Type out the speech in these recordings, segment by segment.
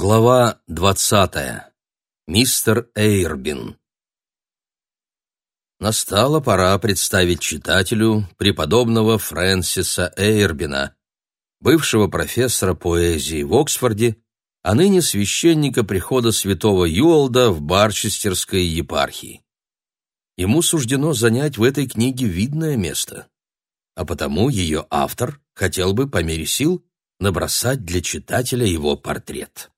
Глава двадцатая. Мистер Эйрбин. Настала пора представить читателю преподобного Фрэнсиса Эйрбина, бывшего профессора поэзии в Оксфорде, а ныне священника прихода святого Юолда в Барчестерской епархии. Ему суждено занять в этой книге видное место, а потому ее автор хотел бы по мере сил набросать для читателя его портрет.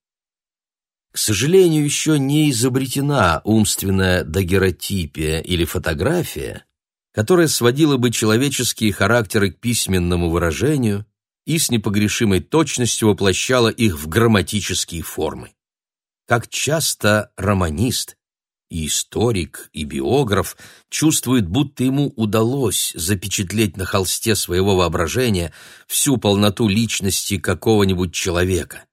К сожалению, еще не изобретена умственная дагеротипия или фотография, которая сводила бы человеческие характеры к письменному выражению и с непогрешимой точностью воплощала их в грамматические формы. Как часто романист, и историк, и биограф чувствует, будто ему удалось запечатлеть на холсте своего воображения всю полноту личности какого-нибудь человека –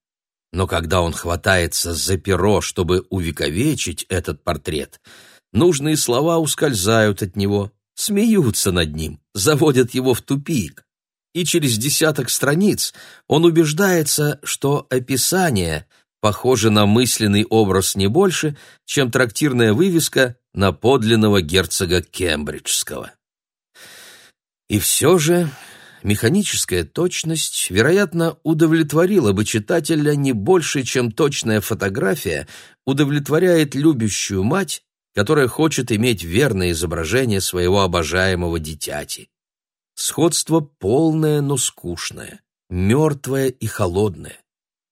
но когда он хватается за перо, чтобы увековечить этот портрет, нужные слова ускользают от него, смеются над ним, заводят его в тупик. И через десяток страниц он убеждается, что описание похоже на мысленный образ не больше, чем трактирная вывеска на подлинного герцога Кембриджского. И все же механическая точность, вероятно, удовлетворила бы читателя не больше, чем точная фотография удовлетворяет любящую мать, которая хочет иметь верное изображение своего обожаемого дитяти. Сходство полное, но скучное, мертвое и холодное.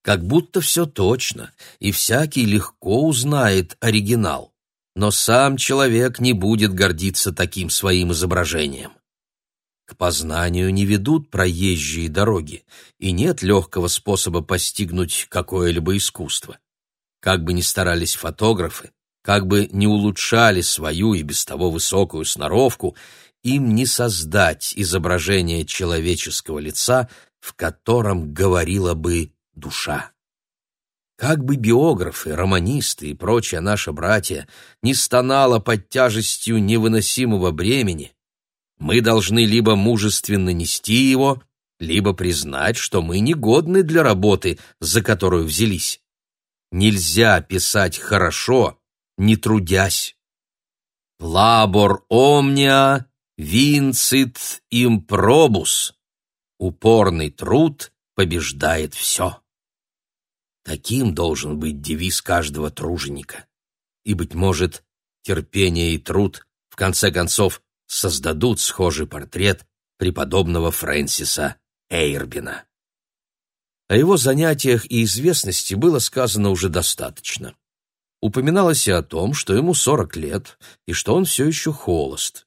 Как будто все точно, и всякий легко узнает оригинал. Но сам человек не будет гордиться таким своим изображением. К познанию не ведут проезжие дороги, и нет легкого способа постигнуть какое-либо искусство. Как бы ни старались фотографы, как бы ни улучшали свою и без того высокую сноровку, им не создать изображение человеческого лица, в котором говорила бы душа. Как бы биографы, романисты и прочие наши братья не стонало под тяжестью невыносимого бремени, мы должны либо мужественно нести его, либо признать, что мы негодны для работы, за которую взялись. Нельзя писать хорошо, не трудясь. Labor omnia vincit improbus. Упорный труд побеждает все. Таким должен быть девиз каждого труженика. И, быть может, терпение и труд, в конце концов, создадут схожий портрет преподобного Фрэнсиса Эйрбина. О его занятиях и известности было сказано уже достаточно. Упоминалось и о том, что ему 40 лет и что он все еще холост.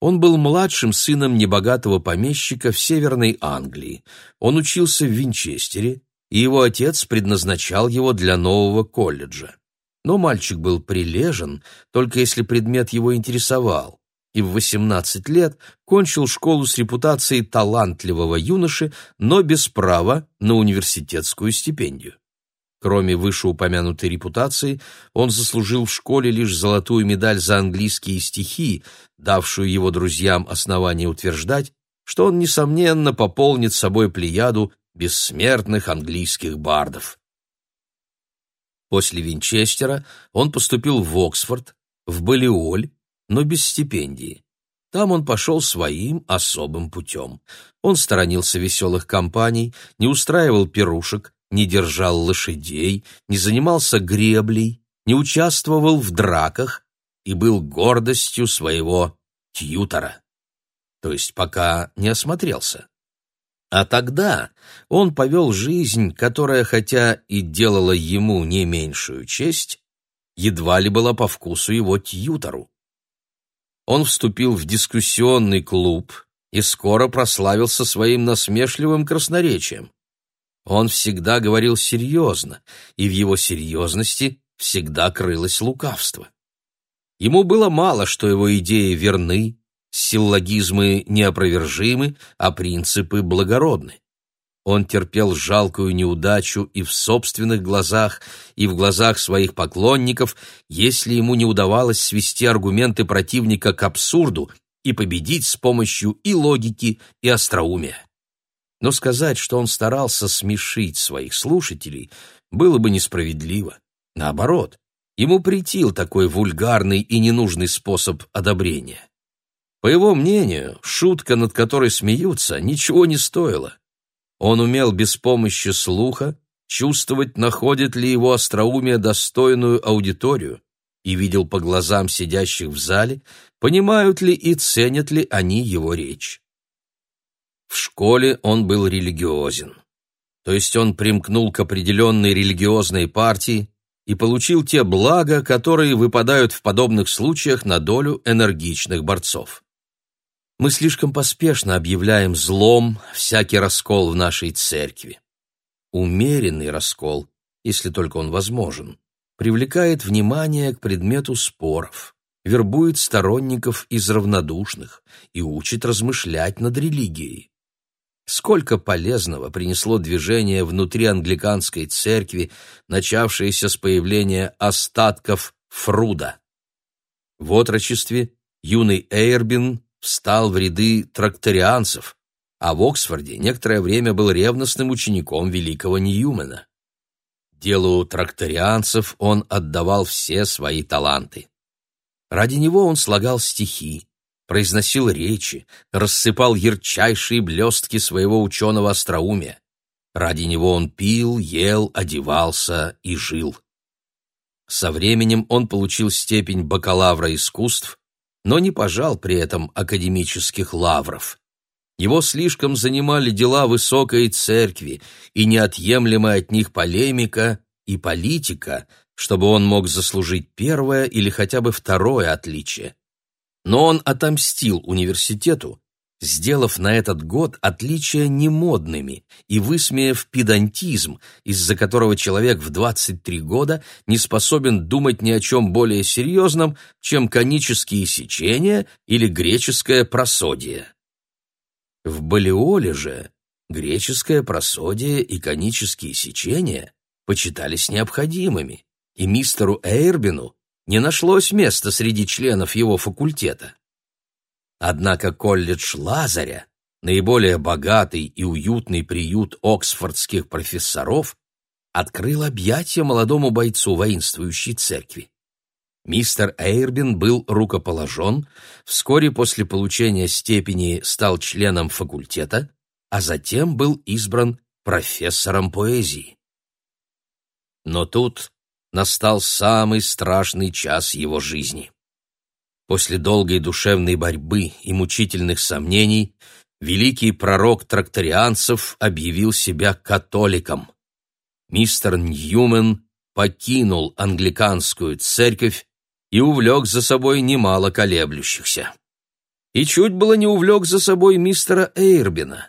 Он был младшим сыном небогатого помещика в Северной Англии. Он учился в Винчестере, и его отец предназначал его для нового колледжа. Но мальчик был прилежен, только если предмет его интересовал и в 18 лет кончил школу с репутацией талантливого юноши, но без права на университетскую стипендию. Кроме вышеупомянутой репутации, он заслужил в школе лишь золотую медаль за английские стихи, давшую его друзьям основание утверждать, что он, несомненно, пополнит собой плеяду бессмертных английских бардов. После Винчестера он поступил в Оксфорд, в Балиоль но без стипендии. Там он пошел своим особым путем. Он сторонился веселых компаний, не устраивал пирушек, не держал лошадей, не занимался греблей, не участвовал в драках и был гордостью своего тьютора. То есть пока не осмотрелся. А тогда он повел жизнь, которая, хотя и делала ему не меньшую честь, едва ли была по вкусу его тьютору он вступил в дискуссионный клуб и скоро прославился своим насмешливым красноречием. Он всегда говорил серьезно, и в его серьезности всегда крылось лукавство. Ему было мало, что его идеи верны, силлогизмы неопровержимы, а принципы благородны. Он терпел жалкую неудачу и в собственных глазах, и в глазах своих поклонников, если ему не удавалось свести аргументы противника к абсурду и победить с помощью и логики, и остроумия. Но сказать, что он старался смешить своих слушателей, было бы несправедливо. Наоборот, ему претил такой вульгарный и ненужный способ одобрения. По его мнению, шутка, над которой смеются, ничего не стоила. Он умел без помощи слуха чувствовать, находит ли его остроумие достойную аудиторию, и видел по глазам сидящих в зале, понимают ли и ценят ли они его речь. В школе он был религиозен. То есть он примкнул к определенной религиозной партии и получил те блага, которые выпадают в подобных случаях на долю энергичных борцов. Мы слишком поспешно объявляем злом всякий раскол в нашей церкви. Умеренный раскол, если только он возможен, привлекает внимание к предмету споров, вербует сторонников из равнодушных и учит размышлять над религией. Сколько полезного принесло движение внутри англиканской церкви, начавшееся с появления остатков Фруда. В отрочестве юный Эйрбин встал в ряды тракторианцев, а в Оксфорде некоторое время был ревностным учеником великого Ньюмена. Делу тракторианцев он отдавал все свои таланты. Ради него он слагал стихи, произносил речи, рассыпал ярчайшие блестки своего ученого остроумия. Ради него он пил, ел, одевался и жил. Со временем он получил степень бакалавра искусств но не пожал при этом академических лавров. Его слишком занимали дела высокой церкви и неотъемлемая от них полемика и политика, чтобы он мог заслужить первое или хотя бы второе отличие. Но он отомстил университету сделав на этот год отличия немодными и высмеяв педантизм, из-за которого человек в 23 года не способен думать ни о чем более серьезном, чем конические сечения или греческое просодие. В Балиоле же греческое просодие и конические сечения почитались необходимыми, и мистеру Эйрбину не нашлось места среди членов его факультета. Однако колледж Лазаря, наиболее богатый и уютный приют оксфордских профессоров, открыл объятия молодому бойцу воинствующей церкви. Мистер Эйрбин был рукоположен, вскоре после получения степени стал членом факультета, а затем был избран профессором поэзии. Но тут настал самый страшный час его жизни. После долгой душевной борьбы и мучительных сомнений великий пророк тракторианцев объявил себя католиком. Мистер Ньюмен покинул англиканскую церковь и увлек за собой немало колеблющихся. И чуть было не увлек за собой мистера Эйрбина,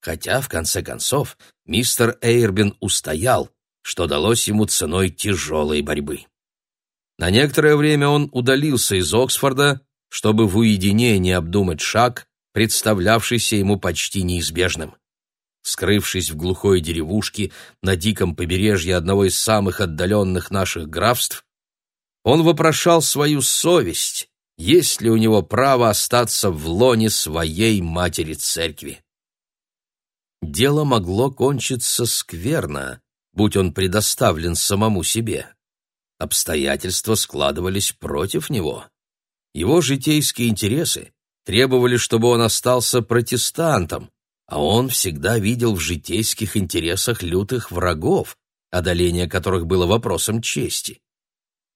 хотя, в конце концов, мистер Эйрбин устоял, что далось ему ценой тяжелой борьбы. На некоторое время он удалился из Оксфорда, чтобы в уединении обдумать шаг, представлявшийся ему почти неизбежным. Скрывшись в глухой деревушке на диком побережье одного из самых отдаленных наших графств, он вопрошал свою совесть, есть ли у него право остаться в лоне своей матери-церкви. Дело могло кончиться скверно, будь он предоставлен самому себе обстоятельства складывались против него. Его житейские интересы требовали, чтобы он остался протестантом, а он всегда видел в житейских интересах лютых врагов, одоление которых было вопросом чести.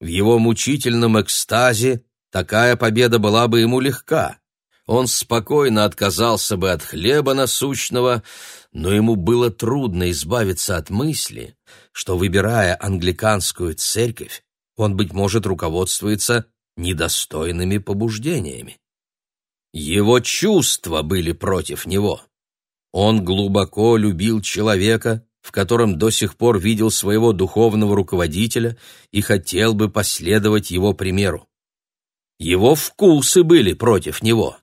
В его мучительном экстазе такая победа была бы ему легка. Он спокойно отказался бы от хлеба насущного, но ему было трудно избавиться от мысли, что, выбирая англиканскую церковь, он, быть может, руководствуется недостойными побуждениями. Его чувства были против него. Он глубоко любил человека, в котором до сих пор видел своего духовного руководителя и хотел бы последовать его примеру. Его вкусы были против него.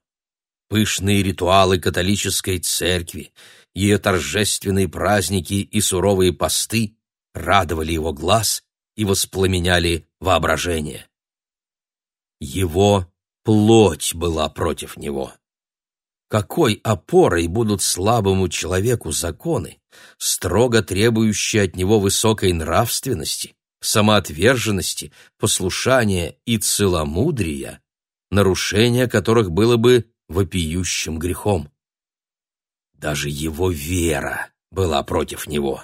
Пышные ритуалы католической церкви, ее торжественные праздники и суровые посты радовали его глаз и воспламеняли воображение. Его плоть была против него. какой опорой будут слабому человеку законы, строго требующие от него высокой нравственности, самоотверженности, послушания и целомудрия, нарушение которых было бы вопиющим грехом. Даже его вера была против него.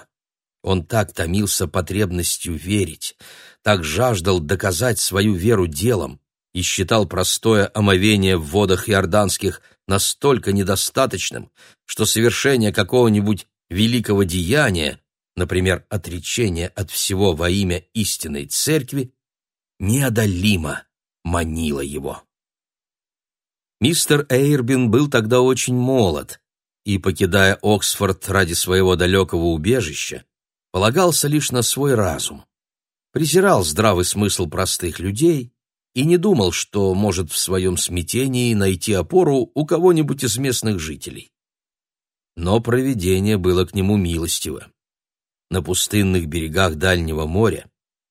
Он так томился потребностью верить, так жаждал доказать свою веру делом и считал простое омовение в водах иорданских настолько недостаточным, что совершение какого-нибудь великого деяния, например, отречение от всего во имя истинной церкви, неодолимо манило его. Мистер Эйрбин был тогда очень молод и, покидая Оксфорд ради своего далекого убежища, полагался лишь на свой разум, презирал здравый смысл простых людей и не думал, что может в своем смятении найти опору у кого-нибудь из местных жителей. Но провидение было к нему милостиво. На пустынных берегах Дальнего моря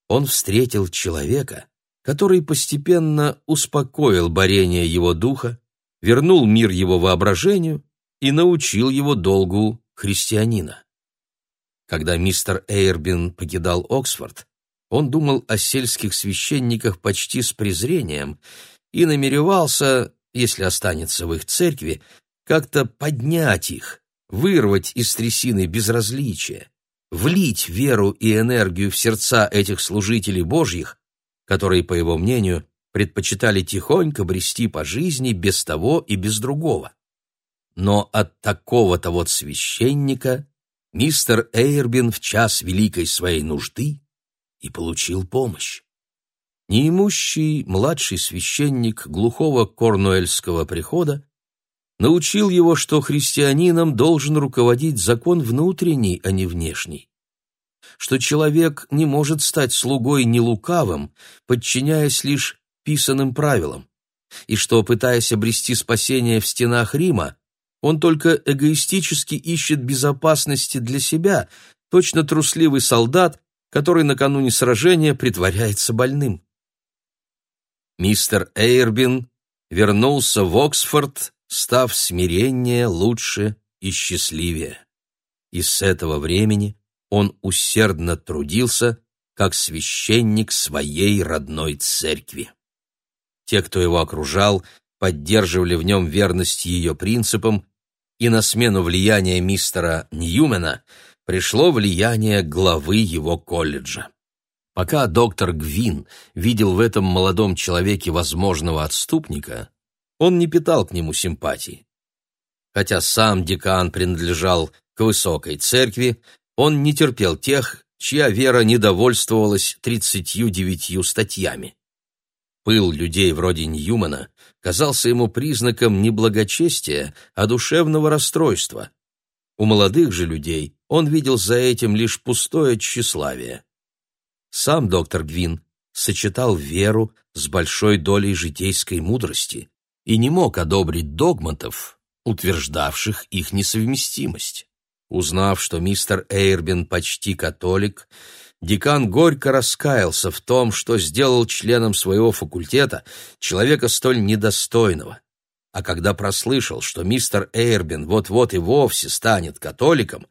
он встретил человека, который постепенно успокоил борение его духа, вернул мир его воображению и научил его долгу христианина. Когда мистер Эйрбин покидал Оксфорд, он думал о сельских священниках почти с презрением и намеревался, если останется в их церкви, как-то поднять их, вырвать из трясины безразличия, влить веру и энергию в сердца этих служителей Божьих, которые, по его мнению, предпочитали тихонько брести по жизни без того и без другого. Но от такого-то вот священника мистер Эйрбин в час великой своей нужды и получил помощь. Неимущий младший священник глухого корнуэльского прихода научил его, что христианином должен руководить закон внутренний, а не внешний, что человек не может стать слугой нелукавым, подчиняясь лишь писанным правилам, и что, пытаясь обрести спасение в стенах Рима, он только эгоистически ищет безопасности для себя, точно трусливый солдат, который накануне сражения притворяется больным. Мистер Эйрбин вернулся в Оксфорд, став смиреннее, лучше и счастливее. И с этого времени он усердно трудился, как священник своей родной церкви. Те, кто его окружал, поддерживали в нем верность ее принципам, и на смену влияния мистера Ньюмена пришло влияние главы его колледжа. Пока доктор Гвин видел в этом молодом человеке возможного отступника, он не питал к нему симпатии. Хотя сам декан принадлежал к высокой церкви, он не терпел тех, чья вера недовольствовалась тридцатью девятью статьями. Пыл людей вроде Ньюмана казался ему признаком не благочестия, а душевного расстройства. У молодых же людей он видел за этим лишь пустое тщеславие. Сам доктор Гвин сочетал веру с большой долей житейской мудрости и не мог одобрить догматов, утверждавших их несовместимость. Узнав, что мистер Эйрбин почти католик, декан горько раскаялся в том, что сделал членом своего факультета человека столь недостойного. А когда прослышал, что мистер Эйрбин вот-вот и вовсе станет католиком,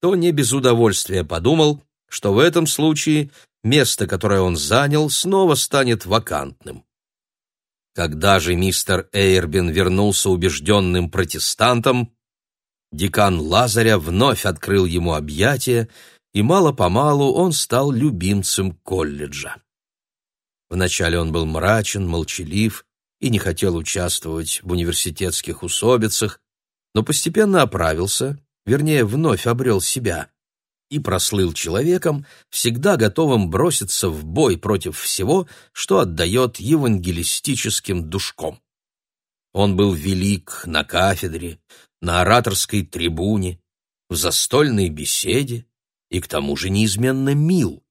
то не без удовольствия подумал, что в этом случае место, которое он занял, снова станет вакантным. Когда же мистер Эйрбин вернулся убежденным протестантом, декан Лазаря вновь открыл ему объятия и мало-помалу он стал любимцем колледжа. Вначале он был мрачен, молчалив и не хотел участвовать в университетских усобицах, но постепенно оправился, вернее, вновь обрел себя и прослыл человеком, всегда готовым броситься в бой против всего, что отдает евангелистическим душком. Он был велик на кафедре, на ораторской трибуне, в застольной беседе, и к тому же неизменно мил.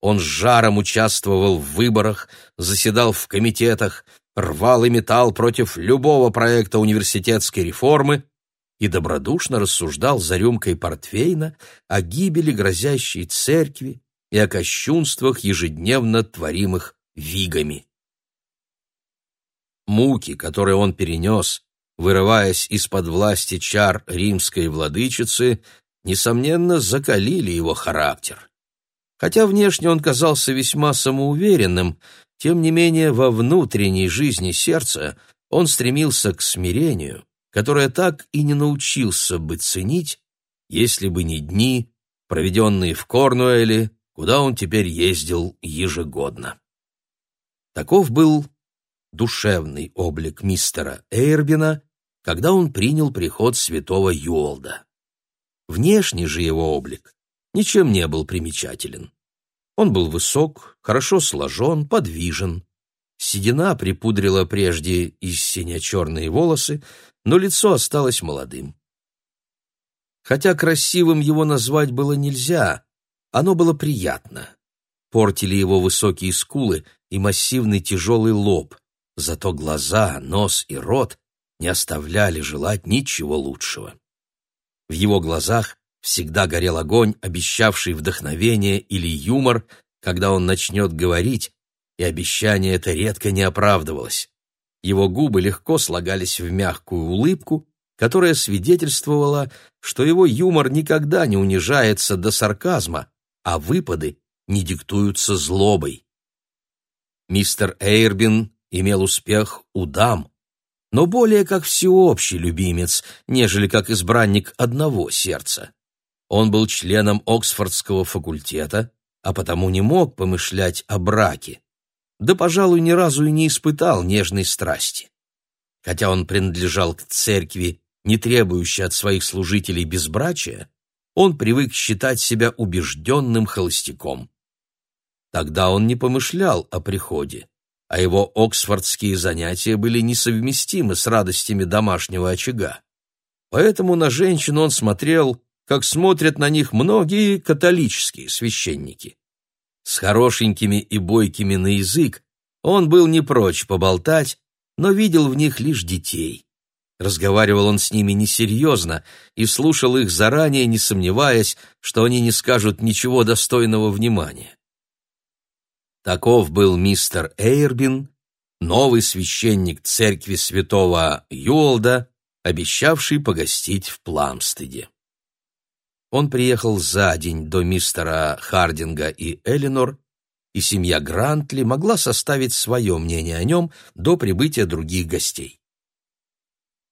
Он с жаром участвовал в выборах, заседал в комитетах, рвал и метал против любого проекта университетской реформы и добродушно рассуждал за рюмкой портвейна о гибели грозящей церкви и о кощунствах, ежедневно творимых вигами. Муки, которые он перенес, вырываясь из-под власти чар римской владычицы, несомненно, закалили его характер. Хотя внешне он казался весьма самоуверенным, тем не менее во внутренней жизни сердца он стремился к смирению, которое так и не научился бы ценить, если бы не дни, проведенные в Корнуэле, куда он теперь ездил ежегодно. Таков был душевный облик мистера Эйрбина, когда он принял приход святого Юолда. Внешний же его облик ничем не был примечателен. Он был высок, хорошо сложен, подвижен. Седина припудрила прежде из сине-черные волосы, но лицо осталось молодым. Хотя красивым его назвать было нельзя, оно было приятно. Портили его высокие скулы и массивный тяжелый лоб, зато глаза, нос и рот не оставляли желать ничего лучшего. В его глазах всегда горел огонь, обещавший вдохновение или юмор, когда он начнет говорить, и обещание это редко не оправдывалось. Его губы легко слагались в мягкую улыбку, которая свидетельствовала, что его юмор никогда не унижается до сарказма, а выпады не диктуются злобой. Мистер Эйрбин имел успех у дам, но более как всеобщий любимец, нежели как избранник одного сердца. Он был членом Оксфордского факультета, а потому не мог помышлять о браке. Да, пожалуй, ни разу и не испытал нежной страсти. Хотя он принадлежал к церкви, не требующей от своих служителей безбрачия, он привык считать себя убежденным холостяком. Тогда он не помышлял о приходе, а его оксфордские занятия были несовместимы с радостями домашнего очага. Поэтому на женщин он смотрел как смотрят на них многие католические священники. С хорошенькими и бойкими на язык он был не прочь поболтать, но видел в них лишь детей. Разговаривал он с ними несерьезно и слушал их заранее, не сомневаясь, что они не скажут ничего достойного внимания. Таков был мистер Эйрбин, новый священник церкви святого Юолда, обещавший погостить в Пламстеде. Он приехал за день до мистера Хардинга и Элинор, и семья Грантли могла составить свое мнение о нем до прибытия других гостей.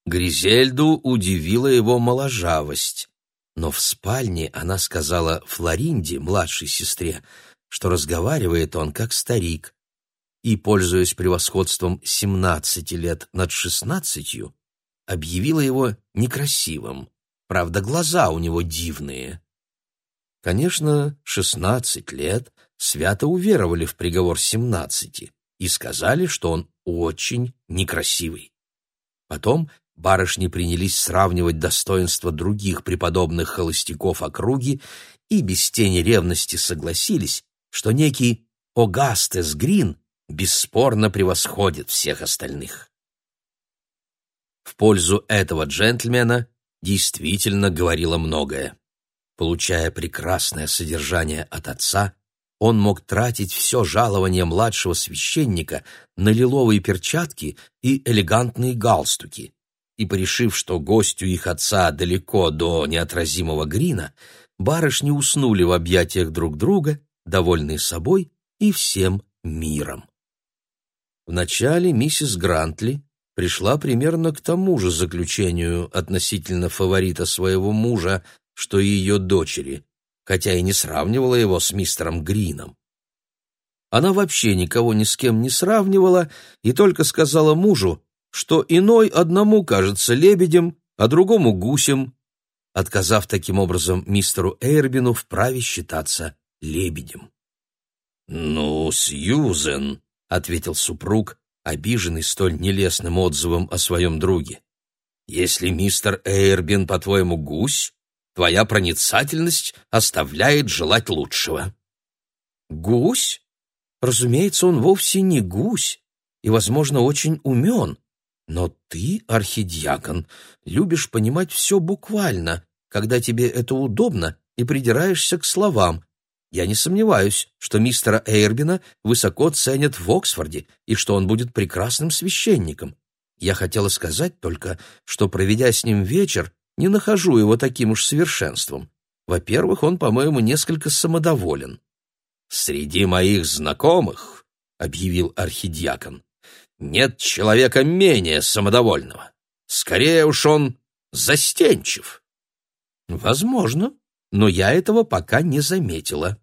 Гризельду удивила его моложавость, но в спальне она сказала Флоринде, младшей сестре, что разговаривает он как старик, и, пользуясь превосходством семнадцати лет над шестнадцатью, объявила его некрасивым. Правда, глаза у него дивные. Конечно, шестнадцать лет свято уверовали в приговор семнадцати и сказали, что он очень некрасивый. Потом барышни принялись сравнивать достоинства других преподобных холостяков округи и без тени ревности согласились, что некий Огастес Грин бесспорно превосходит всех остальных. В пользу этого джентльмена действительно говорило многое. Получая прекрасное содержание от отца, он мог тратить все жалование младшего священника на лиловые перчатки и элегантные галстуки. И, порешив, что гостю их отца далеко до неотразимого Грина, барышни уснули в объятиях друг друга, довольные собой и всем миром. Вначале миссис Грантли пришла примерно к тому же заключению относительно фаворита своего мужа, что и ее дочери, хотя и не сравнивала его с мистером Грином. Она вообще никого ни с кем не сравнивала и только сказала мужу, что иной одному кажется лебедем, а другому гусем, отказав таким образом мистеру Эйрбину в праве считаться лебедем. «Ну, Сьюзен», — ответил супруг, обиженный столь нелестным отзывом о своем друге. «Если мистер Эйрбин, по-твоему, гусь, твоя проницательность оставляет желать лучшего». «Гусь? Разумеется, он вовсе не гусь и, возможно, очень умен. Но ты, архидиакон, любишь понимать все буквально, когда тебе это удобно, и придираешься к словам, я не сомневаюсь, что мистера Эйрбина высоко ценят в Оксфорде и что он будет прекрасным священником. Я хотела сказать только, что, проведя с ним вечер, не нахожу его таким уж совершенством. Во-первых, он, по-моему, несколько самодоволен. «Среди моих знакомых», — объявил архидиакон, — «нет человека менее самодовольного. Скорее уж он застенчив». «Возможно, но я этого пока не заметила».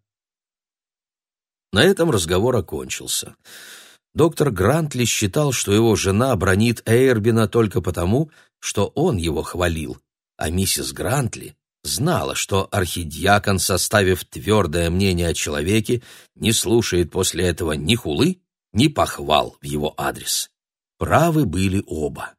На этом разговор окончился. Доктор Грантли считал, что его жена бронит Эйрбина только потому, что он его хвалил, а миссис Грантли знала, что архидиакон, составив твердое мнение о человеке, не слушает после этого ни хулы, ни похвал в его адрес. Правы были оба.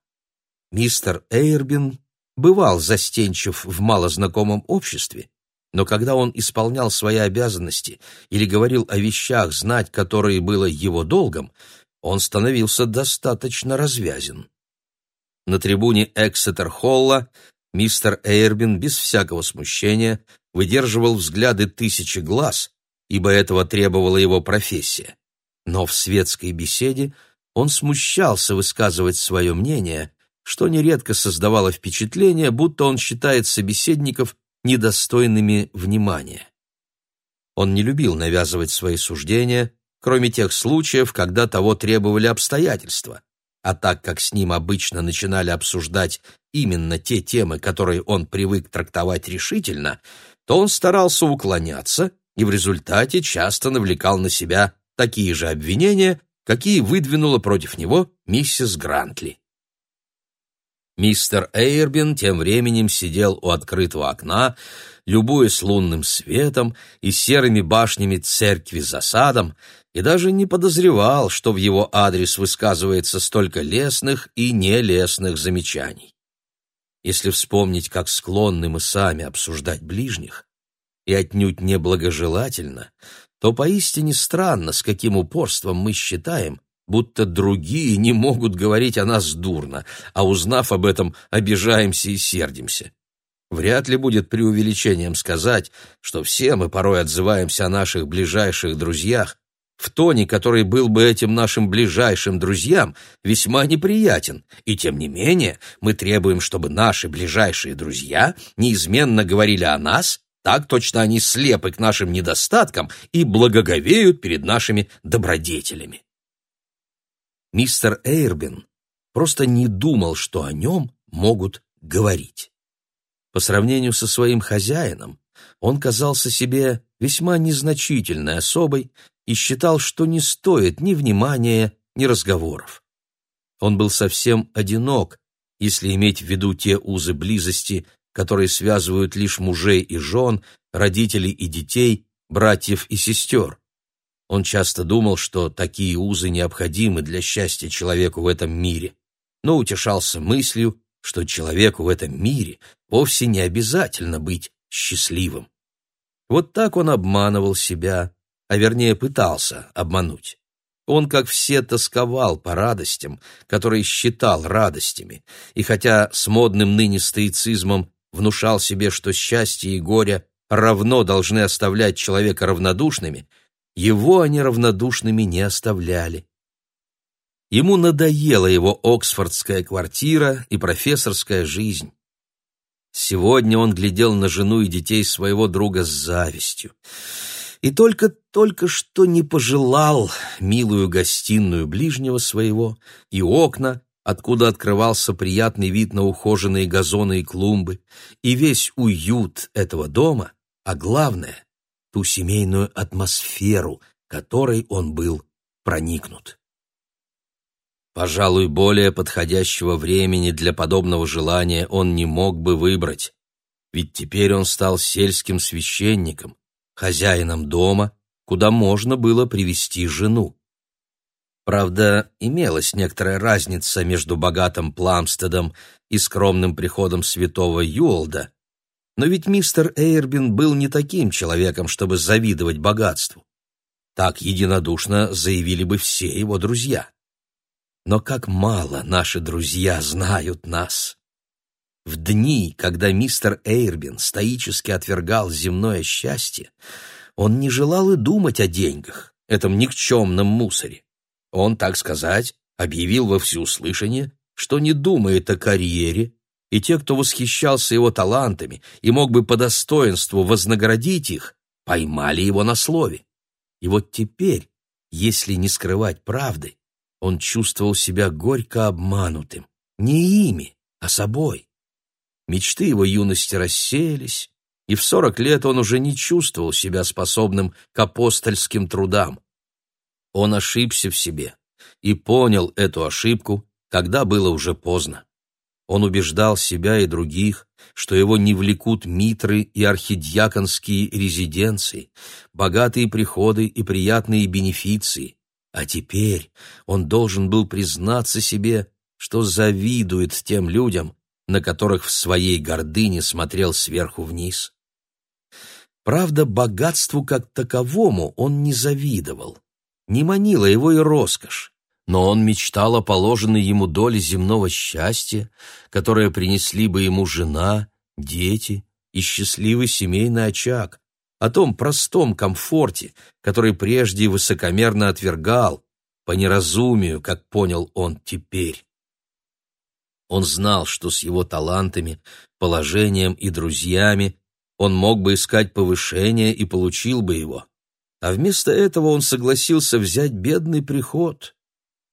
Мистер Эйрбин бывал застенчив в малознакомом обществе, но когда он исполнял свои обязанности или говорил о вещах, знать которые было его долгом, он становился достаточно развязен. На трибуне Эксетер-Холла мистер Эйрбин без всякого смущения выдерживал взгляды тысячи глаз, ибо этого требовала его профессия. Но в светской беседе он смущался высказывать свое мнение, что нередко создавало впечатление, будто он считает собеседников недостойными внимания. Он не любил навязывать свои суждения, кроме тех случаев, когда того требовали обстоятельства, а так как с ним обычно начинали обсуждать именно те темы, которые он привык трактовать решительно, то он старался уклоняться и в результате часто навлекал на себя такие же обвинения, какие выдвинула против него миссис Грантли. Мистер Эйрбин тем временем сидел у открытого окна, любуясь лунным светом и серыми башнями церкви за садом, и даже не подозревал, что в его адрес высказывается столько лестных и нелестных замечаний. Если вспомнить, как склонны мы сами обсуждать ближних, и отнюдь неблагожелательно, то поистине странно, с каким упорством мы считаем, будто другие не могут говорить о нас дурно, а узнав об этом, обижаемся и сердимся. Вряд ли будет преувеличением сказать, что все мы порой отзываемся о наших ближайших друзьях в тоне, который был бы этим нашим ближайшим друзьям весьма неприятен, и тем не менее мы требуем, чтобы наши ближайшие друзья неизменно говорили о нас, так точно они слепы к нашим недостаткам и благоговеют перед нашими добродетелями мистер Эйрбин просто не думал, что о нем могут говорить. По сравнению со своим хозяином, он казался себе весьма незначительной особой и считал, что не стоит ни внимания, ни разговоров. Он был совсем одинок, если иметь в виду те узы близости, которые связывают лишь мужей и жен, родителей и детей, братьев и сестер. Он часто думал, что такие узы необходимы для счастья человеку в этом мире, но утешался мыслью, что человеку в этом мире вовсе не обязательно быть счастливым. Вот так он обманывал себя, а вернее пытался обмануть. Он, как все, тосковал по радостям, которые считал радостями, и хотя с модным ныне стоицизмом внушал себе, что счастье и горе равно должны оставлять человека равнодушными, его они равнодушными не оставляли. Ему надоела его оксфордская квартира и профессорская жизнь. Сегодня он глядел на жену и детей своего друга с завистью. И только-только что не пожелал милую гостиную ближнего своего и окна, откуда открывался приятный вид на ухоженные газоны и клумбы, и весь уют этого дома, а главное ту семейную атмосферу, которой он был проникнут. Пожалуй, более подходящего времени для подобного желания он не мог бы выбрать, ведь теперь он стал сельским священником, хозяином дома, куда можно было привести жену. Правда, имелась некоторая разница между богатым Пламстедом и скромным приходом святого Юолда, но ведь мистер Эйрбин был не таким человеком, чтобы завидовать богатству. Так единодушно заявили бы все его друзья. Но как мало наши друзья знают нас. В дни, когда мистер Эйрбин стоически отвергал земное счастье, он не желал и думать о деньгах, этом никчемном мусоре. Он, так сказать, объявил во всеуслышание, что не думает о карьере, и те, кто восхищался его талантами и мог бы по достоинству вознаградить их, поймали его на слове. И вот теперь, если не скрывать правды, он чувствовал себя горько обманутым. Не ими, а собой. Мечты его юности рассеялись, и в сорок лет он уже не чувствовал себя способным к апостольским трудам. Он ошибся в себе и понял эту ошибку, когда было уже поздно. Он убеждал себя и других, что его не влекут митры и архидьяконские резиденции, богатые приходы и приятные бенефиции. А теперь он должен был признаться себе, что завидует тем людям, на которых в своей гордыне смотрел сверху вниз. Правда, богатству как таковому он не завидовал. Не манила его и роскошь но он мечтал о положенной ему доле земного счастья, которое принесли бы ему жена, дети и счастливый семейный очаг, о том простом комфорте, который прежде высокомерно отвергал, по неразумию, как понял он теперь. Он знал, что с его талантами, положением и друзьями он мог бы искать повышение и получил бы его. А вместо этого он согласился взять бедный приход,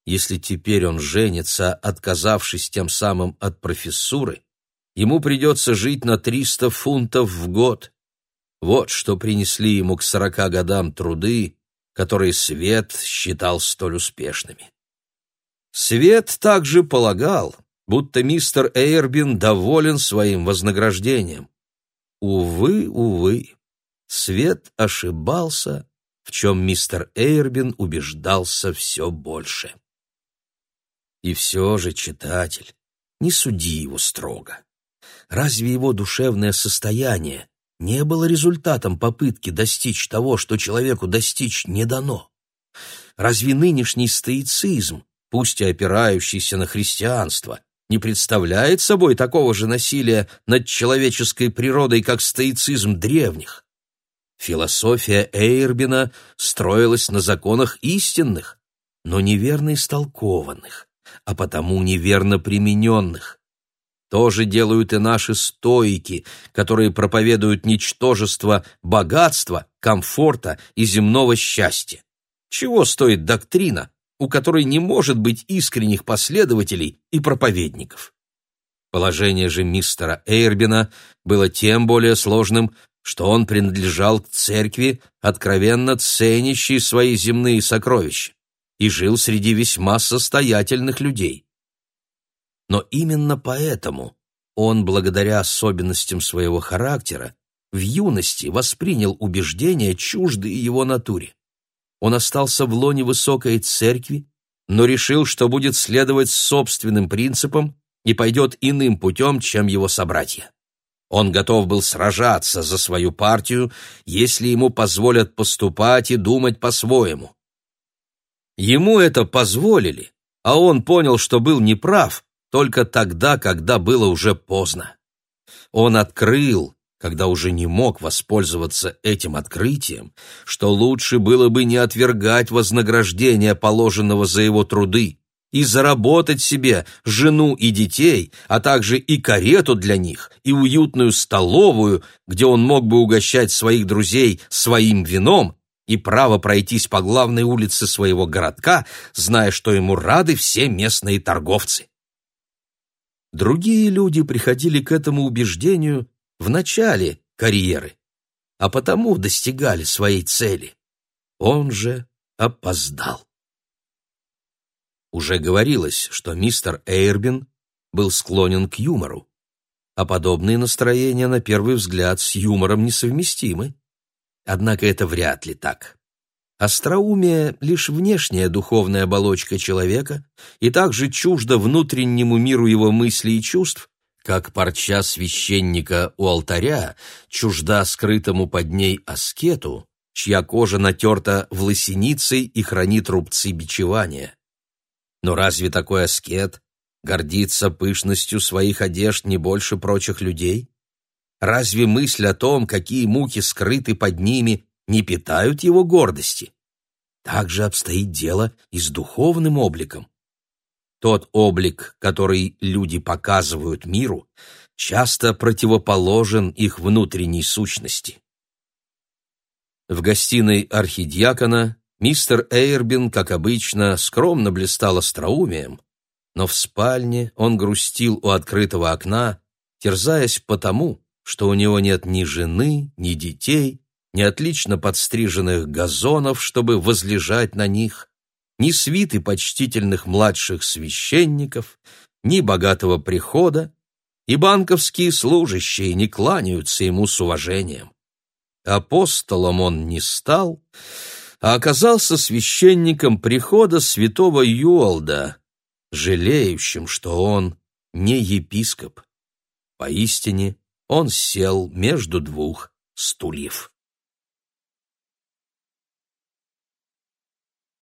если теперь он женится, отказавшись тем самым от профессуры, ему придется жить на 300 фунтов в год. Вот что принесли ему к сорока годам труды, которые Свет считал столь успешными. Свет также полагал, будто мистер Эйрбин доволен своим вознаграждением. Увы, увы, Свет ошибался, в чем мистер Эйрбин убеждался все больше. И все же, читатель, не суди его строго. Разве его душевное состояние не было результатом попытки достичь того, что человеку достичь не дано? Разве нынешний стоицизм, пусть и опирающийся на христианство, не представляет собой такого же насилия над человеческой природой, как стоицизм древних? Философия Эйрбина строилась на законах истинных, но неверно истолкованных а потому неверно примененных. То же делают и наши стоики, которые проповедуют ничтожество богатства, комфорта и земного счастья. Чего стоит доктрина, у которой не может быть искренних последователей и проповедников? Положение же мистера Эйрбина было тем более сложным, что он принадлежал к церкви, откровенно ценящей свои земные сокровища и жил среди весьма состоятельных людей. Но именно поэтому он, благодаря особенностям своего характера, в юности воспринял убеждения, чуждые его натуре. Он остался в лоне высокой церкви, но решил, что будет следовать собственным принципам и пойдет иным путем, чем его собратья. Он готов был сражаться за свою партию, если ему позволят поступать и думать по-своему. Ему это позволили, а он понял, что был неправ только тогда, когда было уже поздно. Он открыл, когда уже не мог воспользоваться этим открытием, что лучше было бы не отвергать вознаграждение, положенного за его труды, и заработать себе жену и детей, а также и карету для них, и уютную столовую, где он мог бы угощать своих друзей своим вином и право пройтись по главной улице своего городка, зная, что ему рады все местные торговцы. Другие люди приходили к этому убеждению в начале карьеры, а потому достигали своей цели. Он же опоздал. Уже говорилось, что мистер Эйрбин был склонен к юмору, а подобные настроения на первый взгляд с юмором несовместимы. Однако это вряд ли так. Остроумие — лишь внешняя духовная оболочка человека и также чуждо внутреннему миру его мыслей и чувств, как парча священника у алтаря чужда скрытому под ней аскету, чья кожа натерта власеницей и хранит рубцы бичевания. Но разве такой аскет гордится пышностью своих одежд не больше прочих людей? Разве мысль о том, какие муки скрыты под ними, не питают его гордости? Так же обстоит дело и с духовным обликом. Тот облик, который люди показывают миру, часто противоположен их внутренней сущности. В гостиной архидиакона мистер Эйрбин, как обычно, скромно блистал остроумием, но в спальне он грустил у открытого окна, терзаясь потому, что у него нет ни жены, ни детей, ни отлично подстриженных газонов, чтобы возлежать на них, ни свиты почтительных младших священников, ни богатого прихода, и банковские служащие не кланяются ему с уважением. Апостолом он не стал, а оказался священником прихода святого Юолда, жалеющим, что он не епископ. Поистине он сел между двух стульев.